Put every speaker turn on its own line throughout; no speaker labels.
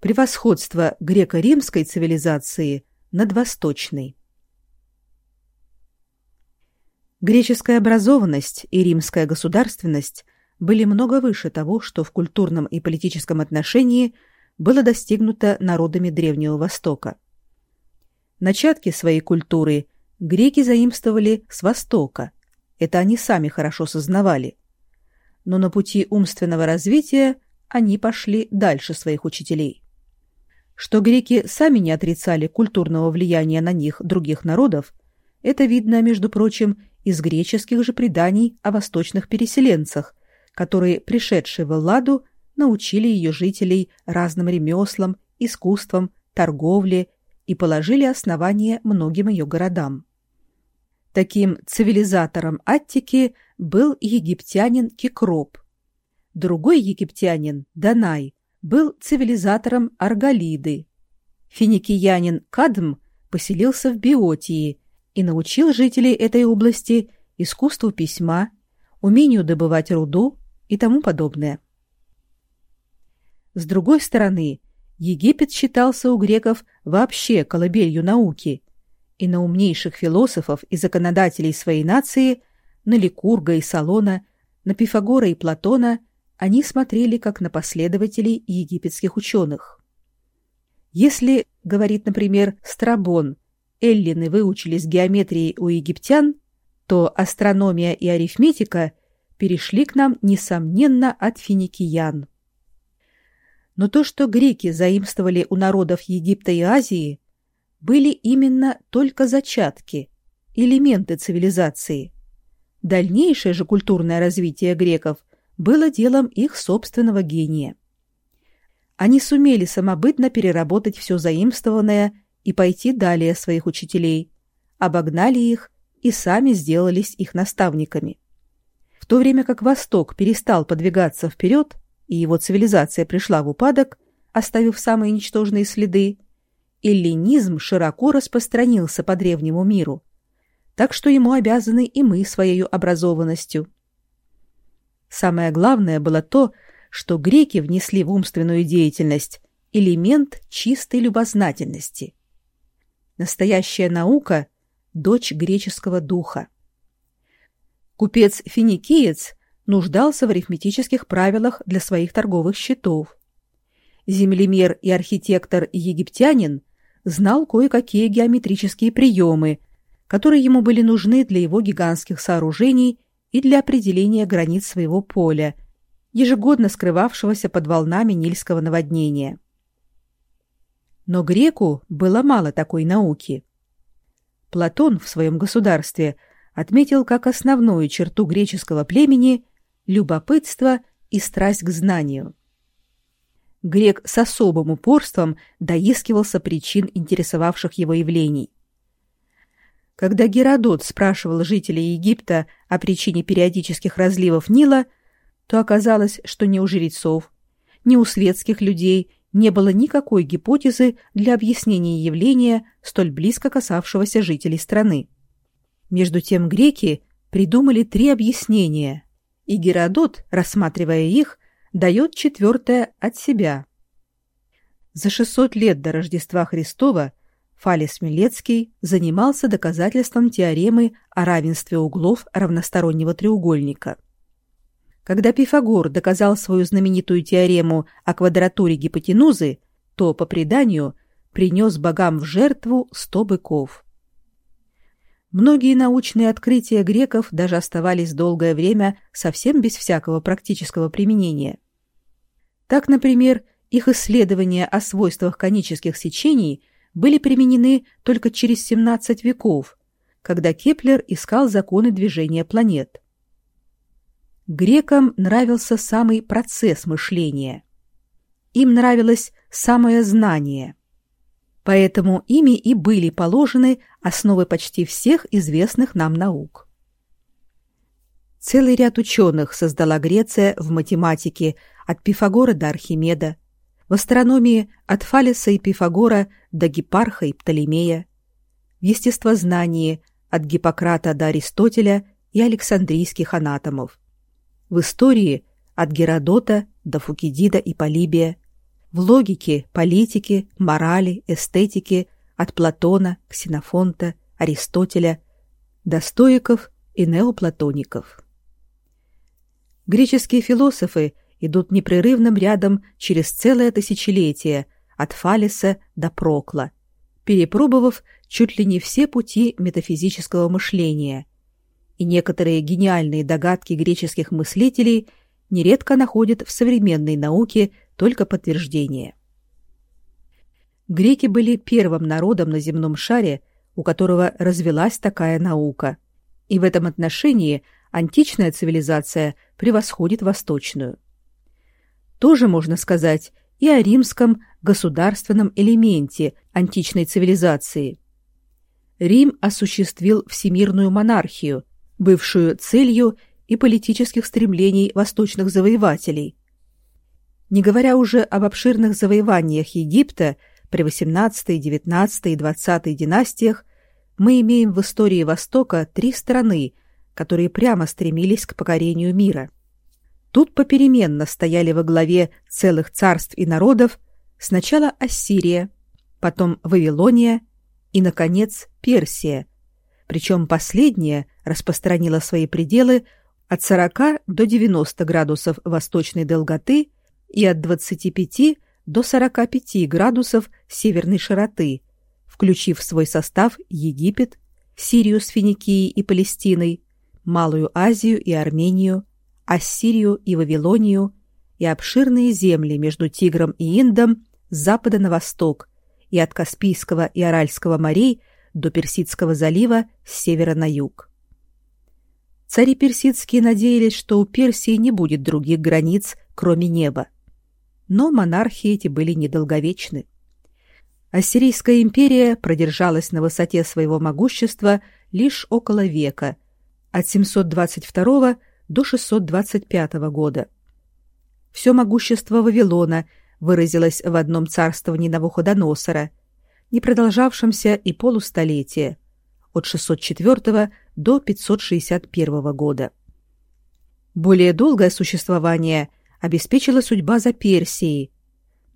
превосходство греко-римской цивилизации над восточной. Греческая образованность и римская государственность были много выше того, что в культурном и политическом отношении было достигнуто народами Древнего Востока. Начатки своей культуры греки заимствовали с Востока. Это они сами хорошо сознавали. Но на пути умственного развития они пошли дальше своих учителей. Что греки сами не отрицали культурного влияния на них других народов, это видно, между прочим, из греческих же преданий о восточных переселенцах, которые, пришедшие в Элладу, научили ее жителей разным ремеслам, искусствам, торговле и положили основание многим ее городам. Таким цивилизатором Аттики был египтянин Кикроп. Другой египтянин, Данай, был цивилизатором Арголиды. Финикиянин Кадм поселился в Биотии и научил жителей этой области искусству письма, умению добывать руду и тому подобное. С другой стороны, Египет считался у греков вообще колыбелью науки, и на умнейших философов и законодателей своей нации, на Ликурга и Салона, на Пифагора и Платона – они смотрели как на последователей египетских ученых. Если, говорит, например, Страбон, эллины выучились геометрии у египтян, то астрономия и арифметика перешли к нам, несомненно, от финикиян. Но то, что греки заимствовали у народов Египта и Азии, были именно только зачатки, элементы цивилизации. Дальнейшее же культурное развитие греков было делом их собственного гения. Они сумели самобытно переработать все заимствованное и пойти далее своих учителей, обогнали их и сами сделались их наставниками. В то время как Восток перестал подвигаться вперед, и его цивилизация пришла в упадок, оставив самые ничтожные следы, эллинизм широко распространился по древнему миру, так что ему обязаны и мы своей образованностью – Самое главное было то, что греки внесли в умственную деятельность элемент чистой любознательности. Настоящая наука – дочь греческого духа. Купец-финикиец нуждался в арифметических правилах для своих торговых счетов. Землемер и архитектор-египтянин знал кое-какие геометрические приемы, которые ему были нужны для его гигантских сооружений – и для определения границ своего поля, ежегодно скрывавшегося под волнами нильского наводнения. Но греку было мало такой науки. Платон в своем государстве отметил как основную черту греческого племени любопытство и страсть к знанию. Грек с особым упорством доискивался причин интересовавших его явлений. Когда Геродот спрашивал жителей Египта о причине периодических разливов Нила, то оказалось, что ни у жрецов, ни у светских людей не было никакой гипотезы для объяснения явления, столь близко касавшегося жителей страны. Между тем греки придумали три объяснения, и Геродот, рассматривая их, дает четвертое от себя. За 600 лет до Рождества Христова Фалес Милецкий занимался доказательством теоремы о равенстве углов равностороннего треугольника. Когда Пифагор доказал свою знаменитую теорему о квадратуре гипотенузы, то, по преданию, принес богам в жертву сто быков. Многие научные открытия греков даже оставались долгое время совсем без всякого практического применения. Так, например, их исследования о свойствах конических сечений были применены только через 17 веков, когда Кеплер искал законы движения планет. Грекам нравился самый процесс мышления. Им нравилось самое знание. Поэтому ими и были положены основы почти всех известных нам наук. Целый ряд ученых создала Греция в математике от Пифагора до Архимеда, в астрономии от Фалеса и Пифагора до Гипарха и Птолемея, в естествознании от Гиппократа до Аристотеля и Александрийских анатомов, в истории от Геродота до Фукидида и Полибия, в логике, политике, морали, эстетике от Платона, Ксенофонта, Аристотеля до стоиков и неоплатоников. Греческие философы идут непрерывным рядом через целое тысячелетие от Фалеса до Прокла, перепробовав чуть ли не все пути метафизического мышления. И некоторые гениальные догадки греческих мыслителей нередко находят в современной науке только подтверждение. Греки были первым народом на земном шаре, у которого развелась такая наука. И в этом отношении античная цивилизация превосходит восточную. Тоже можно сказать и о римском государственном элементе античной цивилизации. Рим осуществил всемирную монархию, бывшую целью и политических стремлений восточных завоевателей. Не говоря уже об обширных завоеваниях Египта при XVIII, XIX и XX династиях, мы имеем в истории Востока три страны, которые прямо стремились к покорению мира. Тут попеременно стояли во главе целых царств и народов сначала Ассирия, потом Вавилония и, наконец, Персия, причем последняя распространила свои пределы от 40 до 90 градусов восточной долготы и от 25 до 45 градусов северной широты, включив в свой состав Египет, Сирию с Финикией и Палестиной, Малую Азию и Армению, Ассирию и Вавилонию и обширные земли между Тигром и Индом с запада на восток и от Каспийского и Аральского морей до Персидского залива с севера на юг. Цари персидские надеялись, что у Персии не будет других границ, кроме неба. Но монархии эти были недолговечны. Ассирийская империя продержалась на высоте своего могущества лишь около века, от 722 до 625 года. Все могущество Вавилона выразилось в одном царствовании Навуходоносора, не продолжавшемся и полустолетия, от 604 до 561 года. Более долгое существование обеспечила судьба за Персией.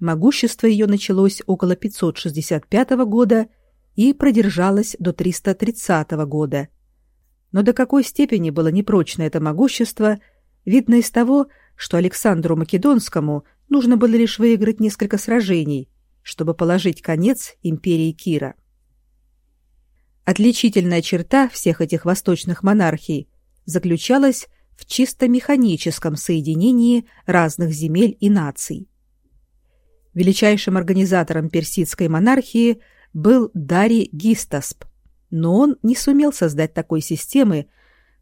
Могущество ее началось около 565 года и продержалось до 330 года – но до какой степени было непрочно это могущество, видно из того, что Александру Македонскому нужно было лишь выиграть несколько сражений, чтобы положить конец империи Кира. Отличительная черта всех этих восточных монархий заключалась в чисто механическом соединении разных земель и наций. Величайшим организатором персидской монархии был Дарий Гистасп, но он не сумел создать такой системы,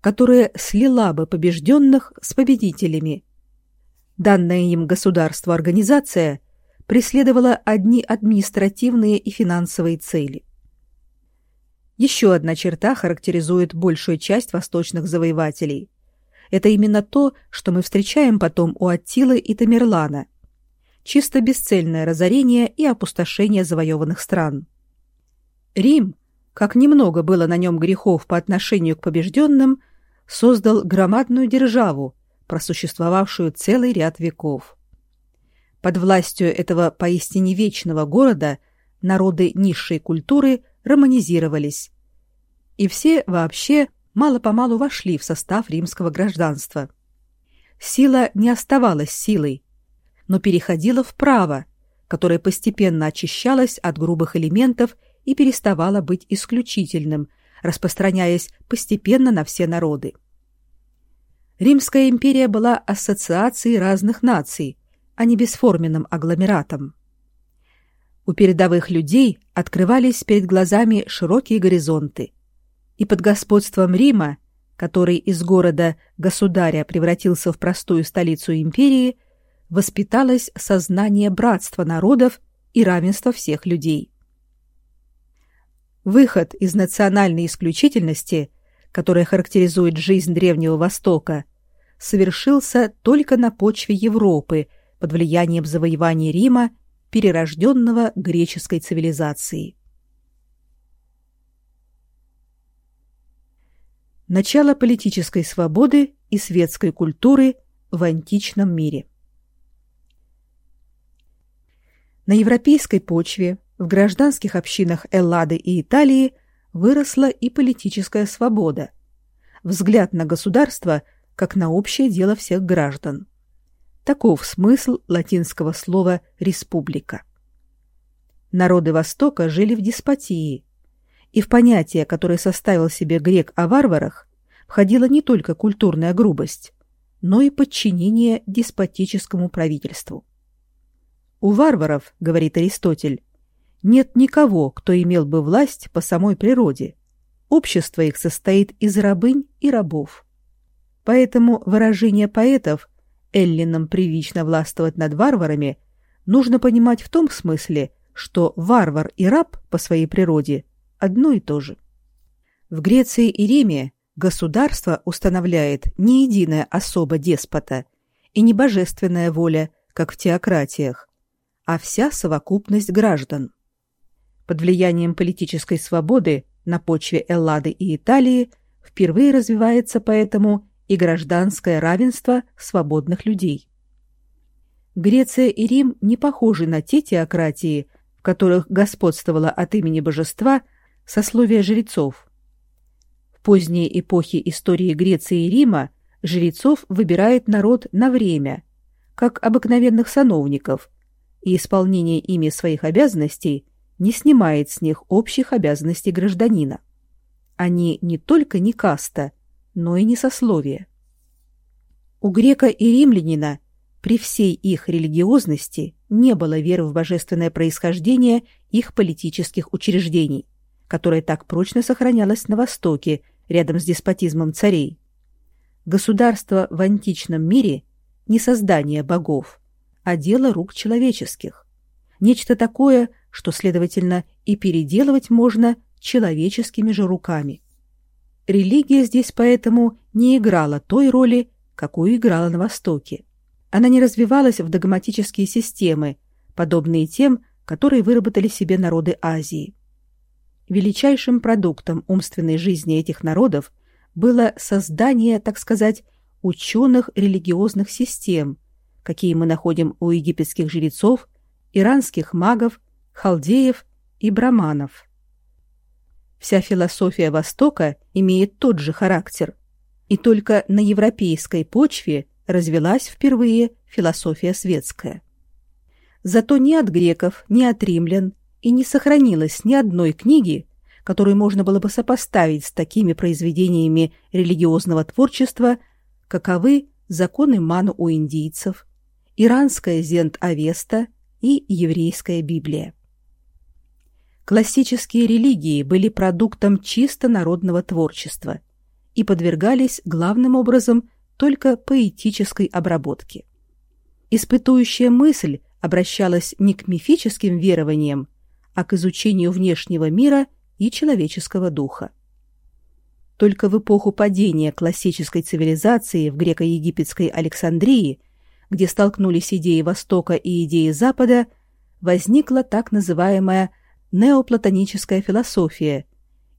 которая слила бы побежденных с победителями. Данная им государство-организация преследовала одни административные и финансовые цели. Еще одна черта характеризует большую часть восточных завоевателей. Это именно то, что мы встречаем потом у Аттилы и Тамерлана. Чисто бесцельное разорение и опустошение завоеванных стран. Рим как немного было на нем грехов по отношению к побежденным, создал громадную державу, просуществовавшую целый ряд веков. Под властью этого поистине вечного города народы низшей культуры романизировались, и все вообще мало-помалу вошли в состав римского гражданства. Сила не оставалась силой, но переходила в право, которое постепенно очищалось от грубых элементов и переставала быть исключительным, распространяясь постепенно на все народы. Римская империя была ассоциацией разных наций, а не бесформенным агломератом. У передовых людей открывались перед глазами широкие горизонты, и под господством Рима, который из города государя превратился в простую столицу империи, воспиталось сознание братства народов и равенства всех людей. Выход из национальной исключительности, которая характеризует жизнь Древнего Востока, совершился только на почве Европы под влиянием завоеваний Рима, перерожденного греческой цивилизацией. Начало политической свободы и светской культуры в античном мире. На европейской почве в гражданских общинах Эллады и Италии выросла и политическая свобода, взгляд на государство как на общее дело всех граждан. Таков смысл латинского слова «республика». Народы Востока жили в деспотии, и в понятие, которое составил себе грек о варварах, входила не только культурная грубость, но и подчинение деспотическому правительству. У варваров, говорит Аристотель, нет никого, кто имел бы власть по самой природе. Общество их состоит из рабынь и рабов. Поэтому выражение поэтов «эллинам привычно властвовать над варварами» нужно понимать в том смысле, что варвар и раб по своей природе одно и то же. В Греции и Риме государство устанавливает не единая особа деспота и не божественная воля, как в теократиях, а вся совокупность граждан. Под влиянием политической свободы на почве Эллады и Италии впервые развивается поэтому и гражданское равенство свободных людей. Греция и Рим не похожи на те теократии, в которых господствовало от имени божества сословие жрецов. В поздние эпохи истории Греции и Рима жрецов выбирает народ на время, как обыкновенных сановников, и исполнение ими своих обязанностей не снимает с них общих обязанностей гражданина. Они не только не каста, но и не сословие. У грека и римлянина при всей их религиозности не было веры в божественное происхождение их политических учреждений которая так прочно сохранялась на Востоке, рядом с деспотизмом царей. Государство в античном мире не создание богов, а дело рук человеческих. Нечто такое, что, следовательно, и переделывать можно человеческими же руками. Религия здесь поэтому не играла той роли, какую играла на Востоке. Она не развивалась в догматические системы, подобные тем, которые выработали себе народы Азии. Величайшим продуктом умственной жизни этих народов было создание, так сказать, ученых религиозных систем, какие мы находим у египетских жрецов, иранских магов, халдеев и браманов. Вся философия Востока имеет тот же характер, и только на европейской почве развелась впервые философия светская. Зато ни от греков, ни от римлян и не сохранилось ни одной книги, которую можно было бы сопоставить с такими произведениями религиозного творчества, каковы «Законы Ману у индийцев», «Иранская Зент-Авеста» и «Еврейская Библия». Классические религии были продуктом чисто народного творчества и подвергались главным образом только поэтической обработке. Испытующая мысль обращалась не к мифическим верованиям, а к изучению внешнего мира и человеческого духа. Только в эпоху падения классической цивилизации в греко-египетской Александрии, где столкнулись идеи Востока и идеи Запада, возникла так называемая неоплатоническая философия,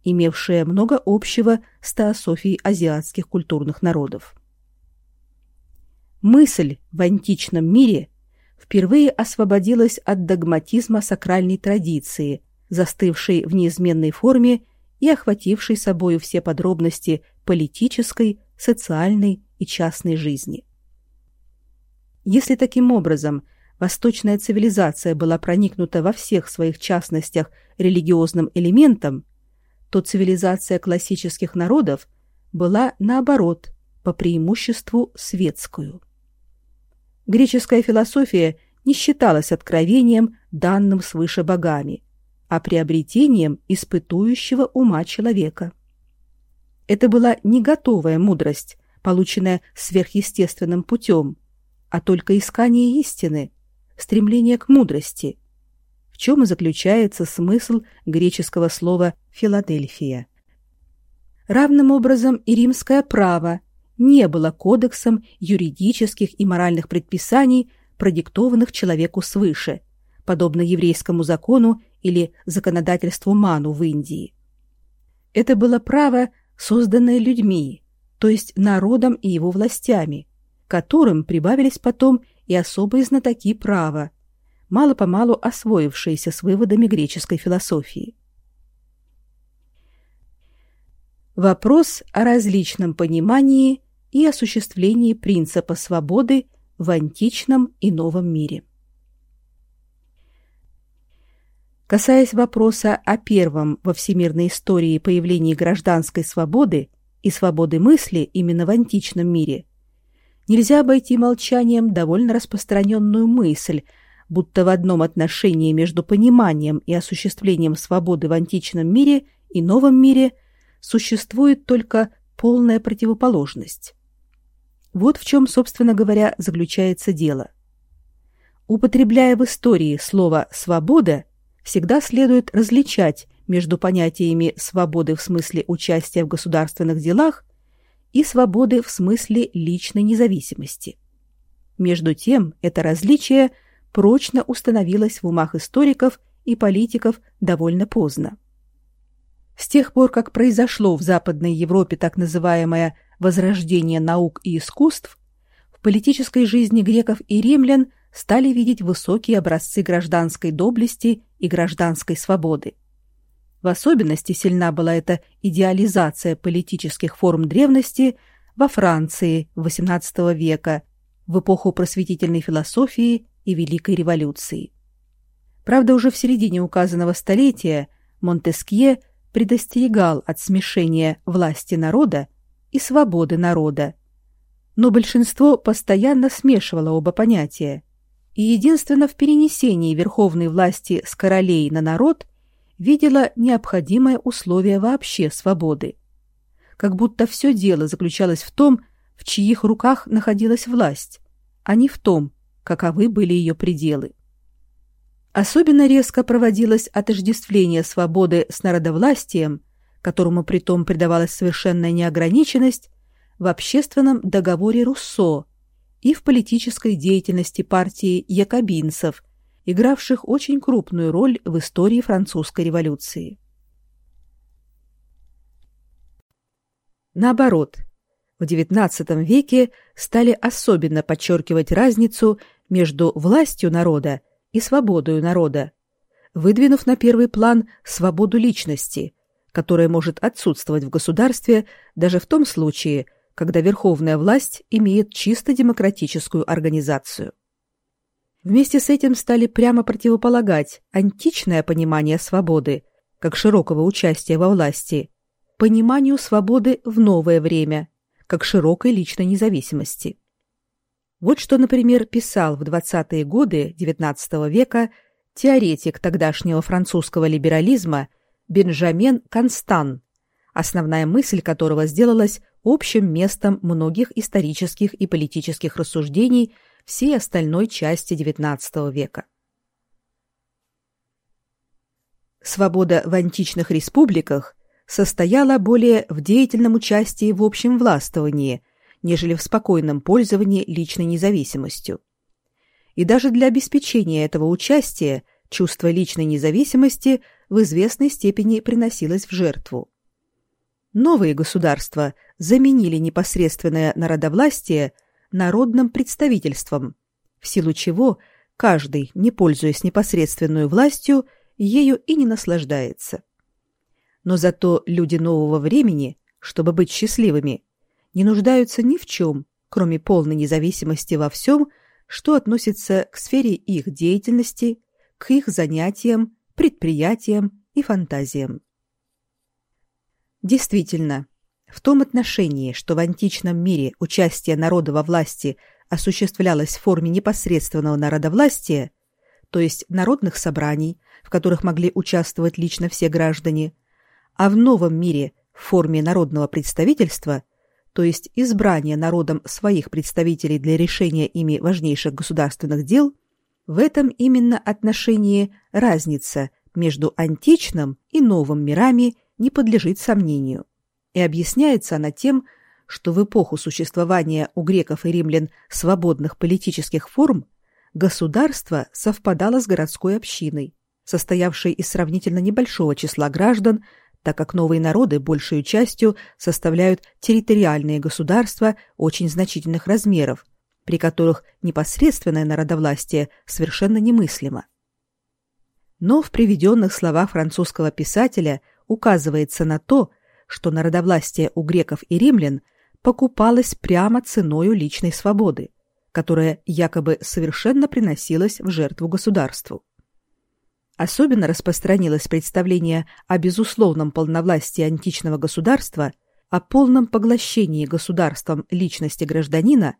имевшая много общего с теософией азиатских культурных народов. Мысль в античном мире впервые освободилась от догматизма сакральной традиции, застывшей в неизменной форме и охватившей собою все подробности политической, социальной и частной жизни. Если таким образом восточная цивилизация была проникнута во всех своих частностях религиозным элементом, то цивилизация классических народов была, наоборот, по преимуществу светскую. Греческая философия не считалась откровением, данным свыше богами, а приобретением испытующего ума человека. Это была не готовая мудрость, полученная сверхъестественным путем, а только искание истины, стремление к мудрости, в чем и заключается смысл греческого слова «Филадельфия». Равным образом и римское право не было кодексом юридических и моральных предписаний, продиктованных человеку свыше, подобно еврейскому закону или законодательству Ману в Индии. Это было право, созданное людьми, то есть народом и его властями, которым прибавились потом и особые знатоки права, мало-помалу освоившиеся с выводами греческой философии. Вопрос о различном понимании и осуществлении принципа свободы в античном и новом мире. Касаясь вопроса о первом во всемирной истории появлении гражданской свободы и свободы мысли именно в античном мире, нельзя обойти молчанием довольно распространенную мысль, будто в одном отношении между пониманием и осуществлением свободы в античном мире и новом мире существует только полная противоположность. Вот в чем, собственно говоря, заключается дело. Употребляя в истории слово «свобода», всегда следует различать между понятиями свободы в смысле участия в государственных делах и свободы в смысле личной независимости. Между тем, это различие прочно установилось в умах историков и политиков довольно поздно. С тех пор, как произошло в Западной Европе так называемое «возрождение наук и искусств», в политической жизни греков и римлян стали видеть высокие образцы гражданской доблести и гражданской свободы. В особенности сильна была эта идеализация политических форм древности во Франции XVIII века, в эпоху просветительной философии и Великой революции. Правда, уже в середине указанного столетия Монтескье предостерегал от смешения власти народа и свободы народа, но большинство постоянно смешивало оба понятия, и единственно в перенесении верховной власти с королей на народ видела необходимое условие вообще свободы. Как будто все дело заключалось в том, в чьих руках находилась власть, а не в том, каковы были ее пределы. Особенно резко проводилось отождествление свободы с народовластием, которому притом придавалась совершенная неограниченность, в общественном договоре Руссо и в политической деятельности партии якобинцев, игравших очень крупную роль в истории французской революции. Наоборот, в XIX веке стали особенно подчеркивать разницу между властью народа и свободою народа, выдвинув на первый план свободу личности, которая может отсутствовать в государстве даже в том случае, когда верховная власть имеет чисто демократическую организацию. Вместе с этим стали прямо противополагать античное понимание свободы, как широкого участия во власти, пониманию свободы в новое время, как широкой личной независимости. Вот что, например, писал в 20-е годы XIX века теоретик тогдашнего французского либерализма Бенджамен Констан, основная мысль которого сделалась общим местом многих исторических и политических рассуждений всей остальной части XIX века. Свобода в античных республиках состояла более в деятельном участии в общем властвовании – нежели в спокойном пользовании личной независимостью. И даже для обеспечения этого участия чувство личной независимости в известной степени приносилось в жертву. Новые государства заменили непосредственное народовластие народным представительством, в силу чего каждый, не пользуясь непосредственной властью, ею и не наслаждается. Но зато люди нового времени, чтобы быть счастливыми, не нуждаются ни в чем, кроме полной независимости во всем, что относится к сфере их деятельности, к их занятиям, предприятиям и фантазиям. Действительно, в том отношении, что в античном мире участие народа во власти осуществлялось в форме непосредственного народовластия, то есть народных собраний, в которых могли участвовать лично все граждане, а в новом мире в форме народного представительства – то есть избрание народом своих представителей для решения ими важнейших государственных дел, в этом именно отношении разница между античным и новым мирами не подлежит сомнению. И объясняется она тем, что в эпоху существования у греков и римлян свободных политических форм государство совпадало с городской общиной, состоявшей из сравнительно небольшого числа граждан, так как новые народы большей частью составляют территориальные государства очень значительных размеров, при которых непосредственное народовластие совершенно немыслимо. Но в приведенных словах французского писателя указывается на то, что народовластие у греков и римлян покупалось прямо ценою личной свободы, которая якобы совершенно приносилась в жертву государству. Особенно распространилось представление о безусловном полновластии античного государства, о полном поглощении государством личности гражданина,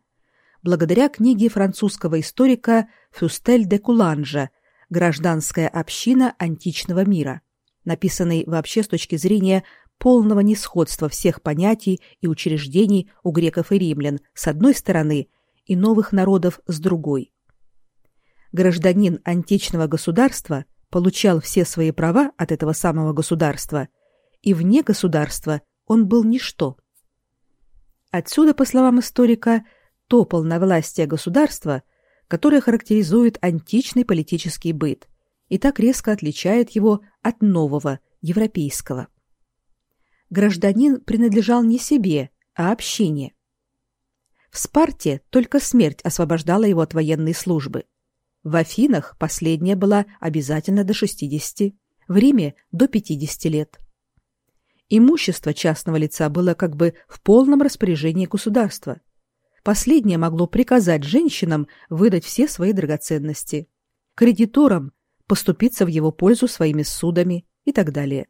благодаря книге французского историка Фюстель де Куланжа «Гражданская община античного мира», написанной вообще с точки зрения полного несходства всех понятий и учреждений у греков и римлян с одной стороны и новых народов с другой. Гражданин античного государства получал все свои права от этого самого государства, и вне государства он был ничто. Отсюда, по словам историка, то полновластие государства, которое характеризует античный политический быт и так резко отличает его от нового, европейского. Гражданин принадлежал не себе, а общине. В Спарте только смерть освобождала его от военной службы – в Афинах последняя была обязательно до 60, в Риме до 50 лет. Имущество частного лица было как бы в полном распоряжении государства. Последнее могло приказать женщинам выдать все свои драгоценности, кредиторам поступиться в его пользу своими судами и так далее.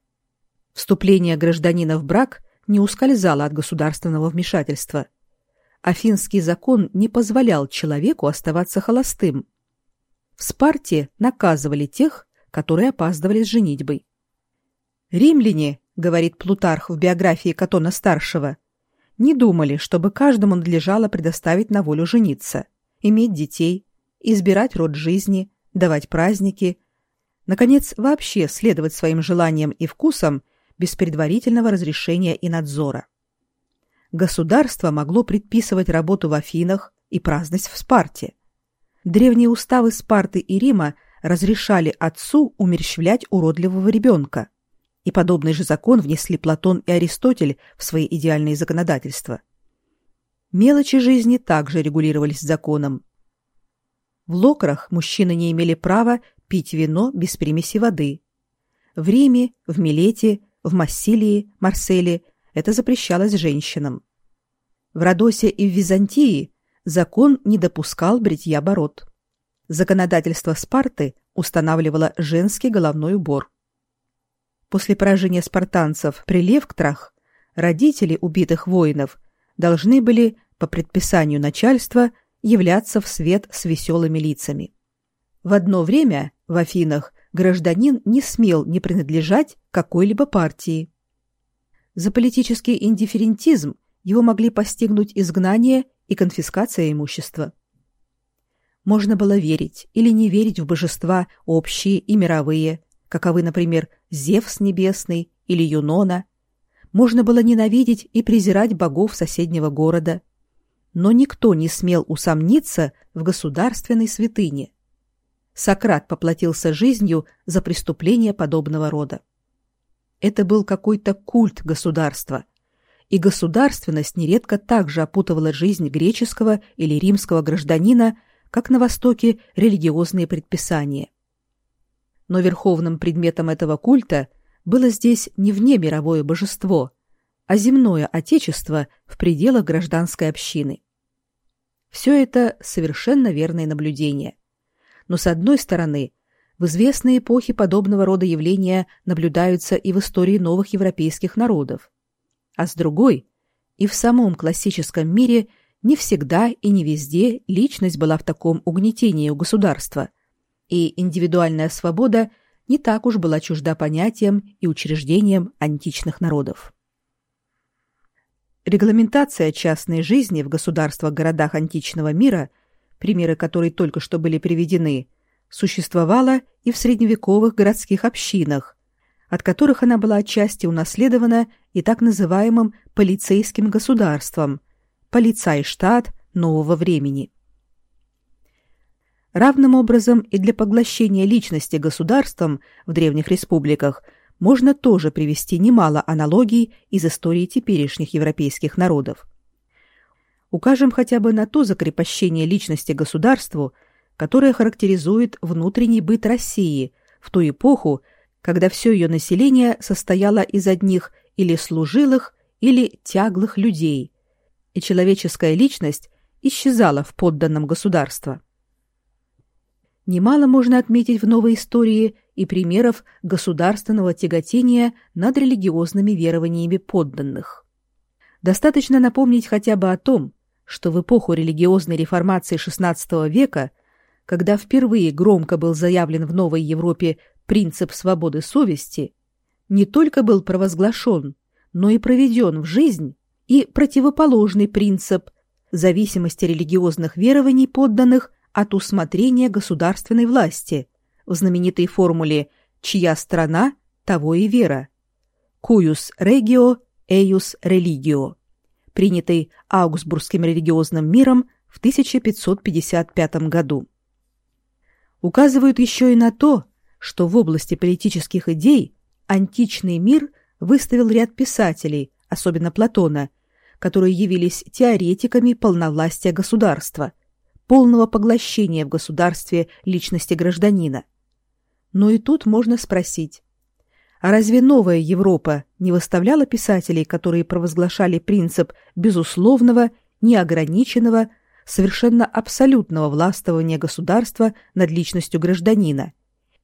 Вступление гражданина в брак не ускользало от государственного вмешательства. Афинский закон не позволял человеку оставаться холостым, в Спарте наказывали тех, которые опаздывали с женитьбой. Римляне, говорит Плутарх в биографии Катона старшего, не думали, чтобы каждому надлежало предоставить на волю жениться, иметь детей, избирать род жизни, давать праздники, наконец, вообще следовать своим желаниям и вкусам без предварительного разрешения и надзора. Государство могло предписывать работу в Афинах и праздность в Спарте – Древние уставы Спарты и Рима разрешали отцу умерщвлять уродливого ребенка. И подобный же закон внесли Платон и Аристотель в свои идеальные законодательства. Мелочи жизни также регулировались законом. В Локрах мужчины не имели права пить вино без примеси воды. В Риме, в Милете, в Массилии, Марселе это запрещалось женщинам. В Родосе и в Византии закон не допускал бритья бород. Законодательство Спарты устанавливало женский головной убор. После поражения спартанцев при Левктрах родители убитых воинов должны были, по предписанию начальства, являться в свет с веселыми лицами. В одно время в Афинах гражданин не смел не принадлежать какой-либо партии. За политический индифферентизм его могли постигнуть изгнание и конфискация имущества. Можно было верить или не верить в божества общие и мировые, каковы, например, Зевс небесный или Юнона. Можно было ненавидеть и презирать богов соседнего города. Но никто не смел усомниться в государственной святыне. Сократ поплатился жизнью за преступления подобного рода. Это был какой-то культ государства – и государственность нередко также опутывала жизнь греческого или римского гражданина, как на Востоке религиозные предписания. Но верховным предметом этого культа было здесь не внемировое божество, а земное отечество в пределах гражданской общины. Все это совершенно верное наблюдение. Но с одной стороны, в известные эпохи подобного рода явления наблюдаются и в истории новых европейских народов а с другой и в самом классическом мире не всегда и не везде личность была в таком угнетении у государства, и индивидуальная свобода не так уж была чужда понятиям и учреждениям античных народов. Регламентация частной жизни в государствах-городах античного мира, примеры которой только что были приведены, существовала и в средневековых городских общинах, от которых она была отчасти унаследована и так называемым полицейским государством, полицайштат нового времени. Равным образом и для поглощения личности государством в древних республиках можно тоже привести немало аналогий из истории теперешних европейских народов. Укажем хотя бы на то закрепощение личности государству, которое характеризует внутренний быт России в ту эпоху, когда все ее население состояло из одних или служилых, или тяглых людей, и человеческая личность исчезала в подданном государства. Немало можно отметить в новой истории и примеров государственного тяготения над религиозными верованиями подданных. Достаточно напомнить хотя бы о том, что в эпоху религиозной реформации XVI века, когда впервые громко был заявлен в Новой Европе принцип свободы совести, не только был провозглашен, но и проведен в жизнь и противоположный принцип зависимости религиозных верований подданных от усмотрения государственной власти в знаменитой формуле «чья страна, того и вера» «cuius regio, eius religio», принятой Аугсбургским религиозным миром в 1555 году. Указывают еще и на то, что в области политических идей античный мир выставил ряд писателей, особенно Платона, которые явились теоретиками полновластия государства – полного поглощения в государстве личности гражданина. Но и тут можно спросить, а разве новая Европа не выставляла писателей, которые провозглашали принцип безусловного, неограниченного, совершенно абсолютного властвования государства над личностью гражданина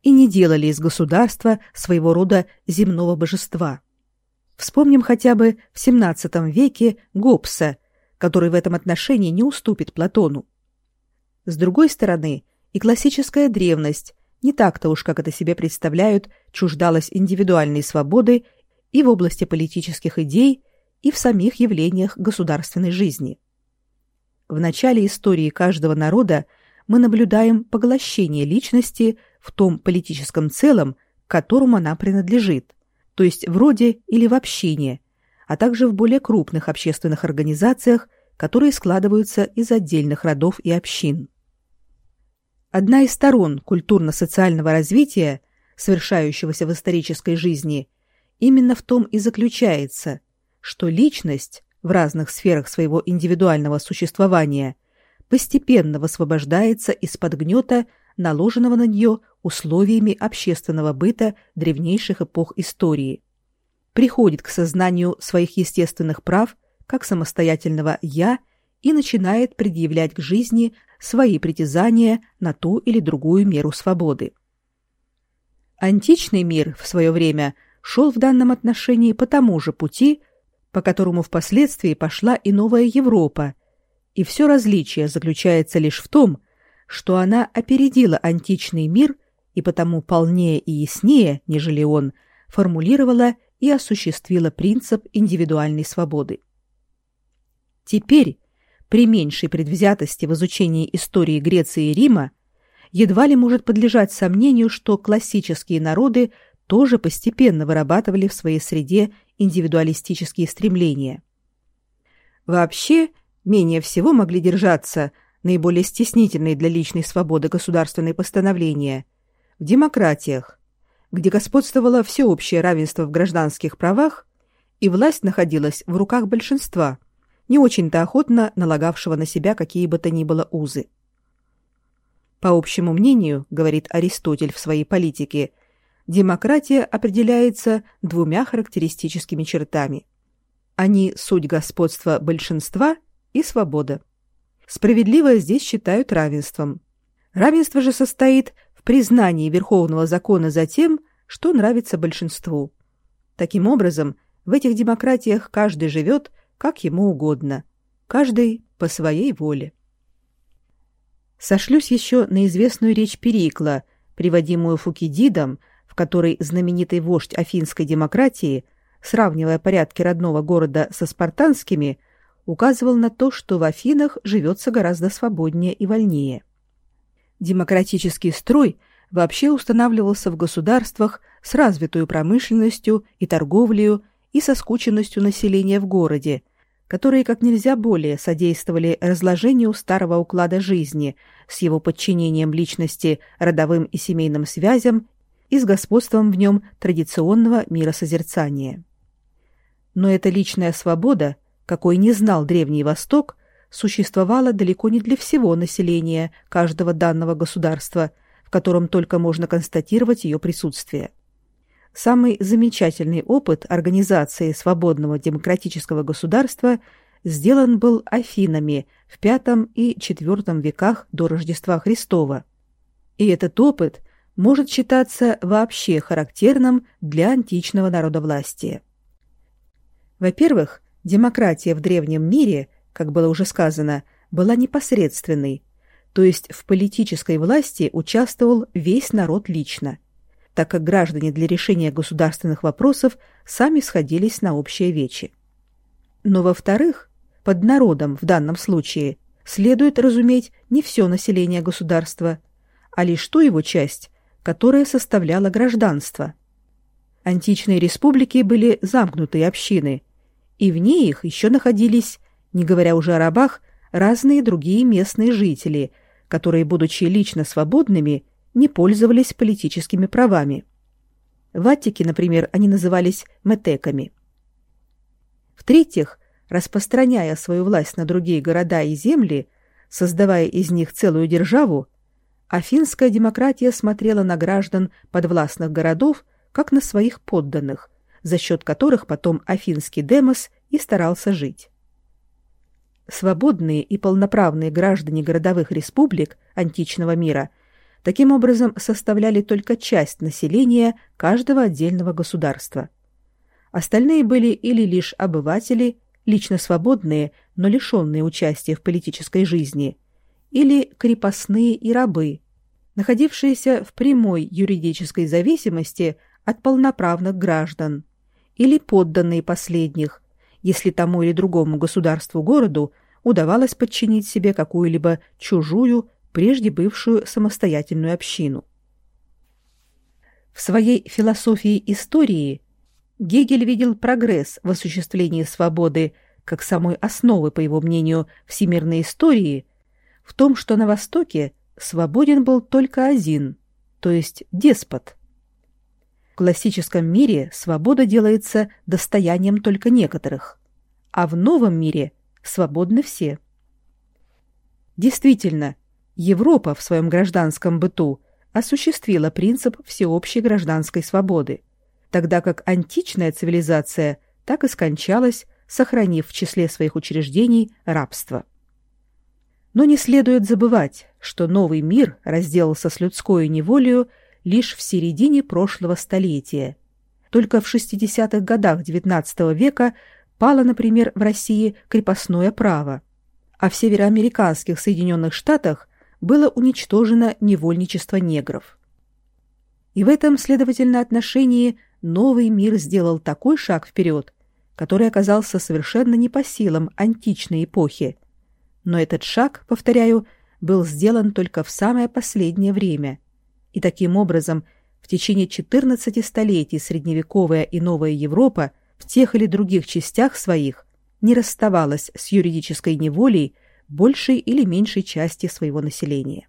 и не делали из государства своего рода земного божества? Вспомним хотя бы в XVII веке Гоббса, который в этом отношении не уступит Платону. С другой стороны, и классическая древность, не так-то уж, как это себе представляют, чуждалась индивидуальной свободы и в области политических идей, и в самих явлениях государственной жизни. В начале истории каждого народа мы наблюдаем поглощение личности в том политическом целом, к которому она принадлежит, то есть в роде или в общине, а также в более крупных общественных организациях, которые складываются из отдельных родов и общин. Одна из сторон культурно-социального развития, совершающегося в исторической жизни, именно в том и заключается, что личность в разных сферах своего индивидуального существования постепенно высвобождается из-под гнета, наложенного на нее условиями общественного быта древнейших эпох истории, приходит к сознанию своих естественных прав как самостоятельного «я» и начинает предъявлять к жизни свои притязания на ту или другую меру свободы. Античный мир в свое время шел в данном отношении по тому же пути, по которому впоследствии пошла и новая Европа, и все различие заключается лишь в том, что она опередила античный мир и потому полнее и яснее, нежели он, формулировала и осуществила принцип индивидуальной свободы. Теперь, при меньшей предвзятости в изучении истории Греции и Рима, едва ли может подлежать сомнению, что классические народы тоже постепенно вырабатывали в своей среде индивидуалистические стремления. Вообще, менее всего могли держаться наиболее стеснительные для личной свободы государственные постановления в демократиях, где господствовало всеобщее равенство в гражданских правах и власть находилась в руках большинства – не очень-то охотно налагавшего на себя какие бы то ни было узы. По общему мнению, говорит Аристотель в своей политике, демократия определяется двумя характеристическими чертами. Они суть господства большинства и свобода. Справедливое здесь считают равенством. Равенство же состоит в признании верховного закона за тем, что нравится большинству. Таким образом, в этих демократиях каждый живет как ему угодно, каждый по своей воле. Сошлюсь еще на известную речь Перикла, приводимую Фукидидом, в которой знаменитый вождь афинской демократии, сравнивая порядки родного города со спартанскими, указывал на то, что в Афинах живется гораздо свободнее и вольнее. Демократический строй вообще устанавливался в государствах с развитой промышленностью и торговлею и со скученностью населения в городе, которые как нельзя более содействовали разложению старого уклада жизни с его подчинением личности родовым и семейным связям и с господством в нем традиционного миросозерцания. Но эта личная свобода, какой не знал Древний Восток, существовала далеко не для всего населения каждого данного государства, в котором только можно констатировать ее присутствие. Самый замечательный опыт организации свободного демократического государства сделан был Афинами в V и IV веках до Рождества Христова. И этот опыт может считаться вообще характерным для античного народовластия. Во-первых, демократия в древнем мире, как было уже сказано, была непосредственной, то есть в политической власти участвовал весь народ лично – так как граждане для решения государственных вопросов сами сходились на общее вече. Но, во-вторых, под народом в данном случае следует разуметь не все население государства, а лишь ту его часть, которая составляла гражданство. Античные республики были замкнутые общины, и вне их еще находились, не говоря уже о рабах, разные другие местные жители, которые, будучи лично свободными, не пользовались политическими правами. В Аттике, например, они назывались метеками. В-третьих, распространяя свою власть на другие города и земли, создавая из них целую державу, афинская демократия смотрела на граждан подвластных городов как на своих подданных, за счет которых потом афинский демос и старался жить. Свободные и полноправные граждане городовых республик античного мира – таким образом составляли только часть населения каждого отдельного государства. Остальные были или лишь обыватели, лично свободные, но лишенные участия в политической жизни, или крепостные и рабы, находившиеся в прямой юридической зависимости от полноправных граждан, или подданные последних, если тому или другому государству-городу удавалось подчинить себе какую-либо чужую прежде бывшую самостоятельную общину. В своей философии истории Гегель видел прогресс в осуществлении свободы как самой основы, по его мнению, всемирной истории в том, что на Востоке свободен был только один, то есть деспот. В классическом мире свобода делается достоянием только некоторых, а в новом мире свободны все. Действительно, Европа в своем гражданском быту осуществила принцип всеобщей гражданской свободы, тогда как античная цивилизация так и скончалась, сохранив в числе своих учреждений рабство. Но не следует забывать, что новый мир разделался с людской неволею лишь в середине прошлого столетия. Только в 60-х годах XIX века пало, например, в России крепостное право, а в североамериканских Соединенных Штатах было уничтожено невольничество негров. И в этом, следовательно, отношении новый мир сделал такой шаг вперед, который оказался совершенно не по силам античной эпохи. Но этот шаг, повторяю, был сделан только в самое последнее время. И таким образом, в течение 14 столетий средневековая и новая Европа в тех или других частях своих не расставалась с юридической неволей большей или меньшей части своего населения.